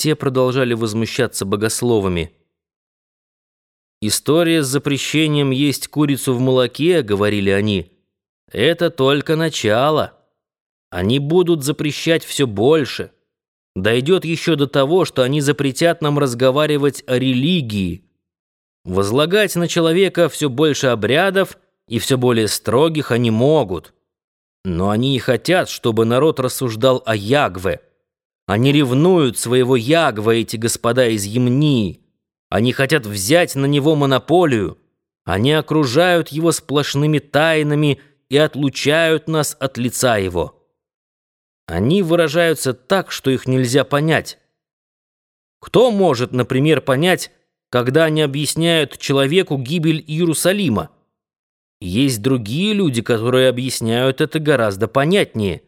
Те продолжали возмущаться богословами. «История с запрещением есть курицу в молоке», — говорили они. «Это только начало. Они будут запрещать все больше. Дойдет еще до того, что они запретят нам разговаривать о религии. Возлагать на человека все больше обрядов и все более строгих они могут. Но они не хотят, чтобы народ рассуждал о Ягве». Они ревнуют своего Ягва, эти господа из Емнии. Они хотят взять на него монополию. Они окружают его сплошными тайнами и отлучают нас от лица его. Они выражаются так, что их нельзя понять. Кто может, например, понять, когда они объясняют человеку гибель Иерусалима? Есть другие люди, которые объясняют это гораздо понятнее.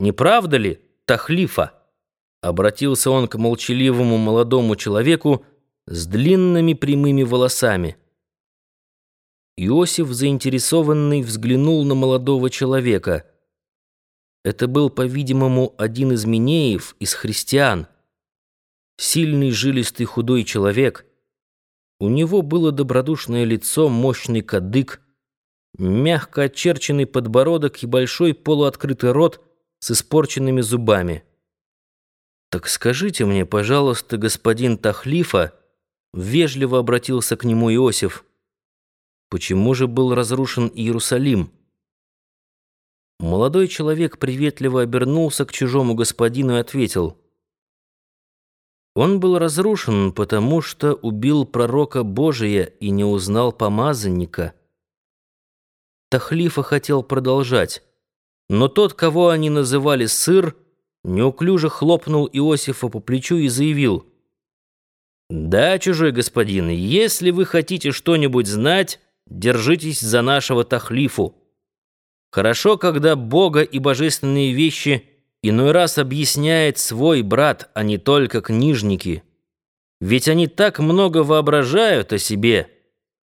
Не правда ли, Тахлифа? Обратился он к молчаливому молодому человеку с длинными прямыми волосами. Иосиф, заинтересованный, взглянул на молодого человека. Это был, по-видимому, один из Минеев, из христиан. Сильный, жилистый, худой человек. У него было добродушное лицо, мощный кадык, мягко очерченный подбородок и большой полуоткрытый рот с испорченными зубами. «Так скажите мне, пожалуйста, господин Тахлифа», — вежливо обратился к нему Иосиф, «почему же был разрушен Иерусалим?» Молодой человек приветливо обернулся к чужому господину и ответил, «Он был разрушен, потому что убил пророка Божия и не узнал помазанника». Тахлифа хотел продолжать, но тот, кого они называли «сыр», — неуклюже хлопнул Иосифа по плечу и заявил. «Да, чужой господин, если вы хотите что-нибудь знать, держитесь за нашего Тахлифу. Хорошо, когда Бога и божественные вещи иной раз объясняет свой брат, а не только книжники. Ведь они так много воображают о себе,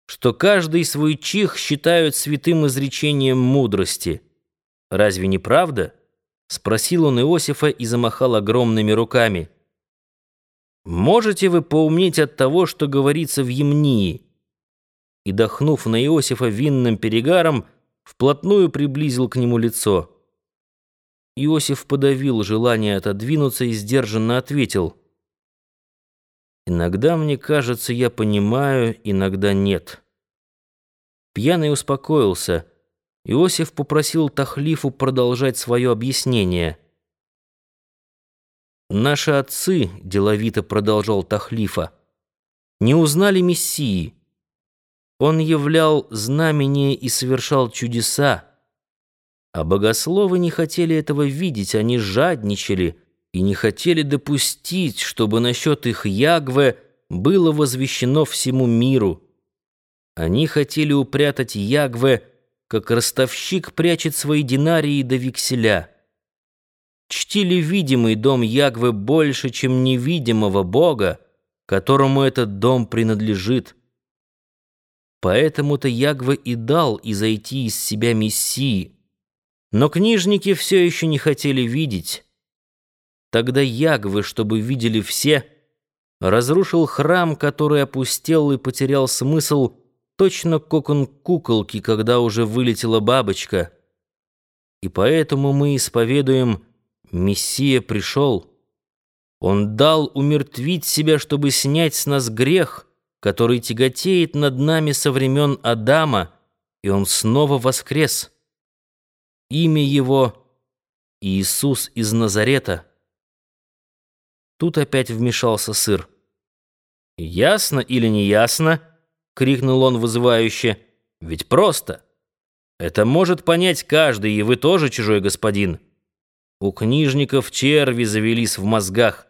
что каждый свой чих считают святым изречением мудрости. Разве не правда?» Спросил он Иосифа и замахал огромными руками. «Можете вы поумнеть от того, что говорится в Емнии?» И, дохнув на Иосифа винным перегаром, вплотную приблизил к нему лицо. Иосиф подавил желание отодвинуться и сдержанно ответил. «Иногда мне кажется, я понимаю, иногда нет». Пьяный успокоился — Иосиф попросил Тахлифу продолжать свое объяснение. «Наши отцы», — деловито продолжал Тахлифа, — «не узнали Мессии. Он являл знамения и совершал чудеса. А богословы не хотели этого видеть, они жадничали и не хотели допустить, чтобы насчет их Ягве было возвещено всему миру. Они хотели упрятать Ягве как ростовщик прячет свои динарии до векселя. Чтили видимый дом Ягвы больше, чем невидимого Бога, которому этот дом принадлежит. Поэтому-то Ягве и дал изойти из себя Мессии. Но книжники все еще не хотели видеть. Тогда Ягвы, чтобы видели все, разрушил храм, который опустел и потерял смысл, точно кокон куколки, когда уже вылетела бабочка. И поэтому мы исповедуем «Мессия пришел». Он дал умертвить себя, чтобы снять с нас грех, который тяготеет над нами со времен Адама, и он снова воскрес. Имя его — Иисус из Назарета. Тут опять вмешался сыр. «Ясно или не ясно?» Крикнул он вызывающе. «Ведь просто. Это может понять каждый, и вы тоже чужой господин. У книжников черви завелись в мозгах.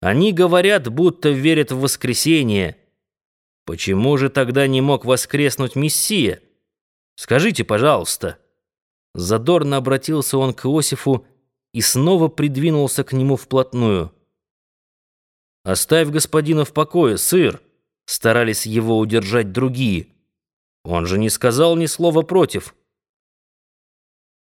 Они говорят, будто верят в воскресение. Почему же тогда не мог воскреснуть Мессия? Скажите, пожалуйста». Задорно обратился он к Иосифу и снова придвинулся к нему вплотную. «Оставь господина в покое, сыр!» Старались его удержать другие. Он же не сказал ни слова против.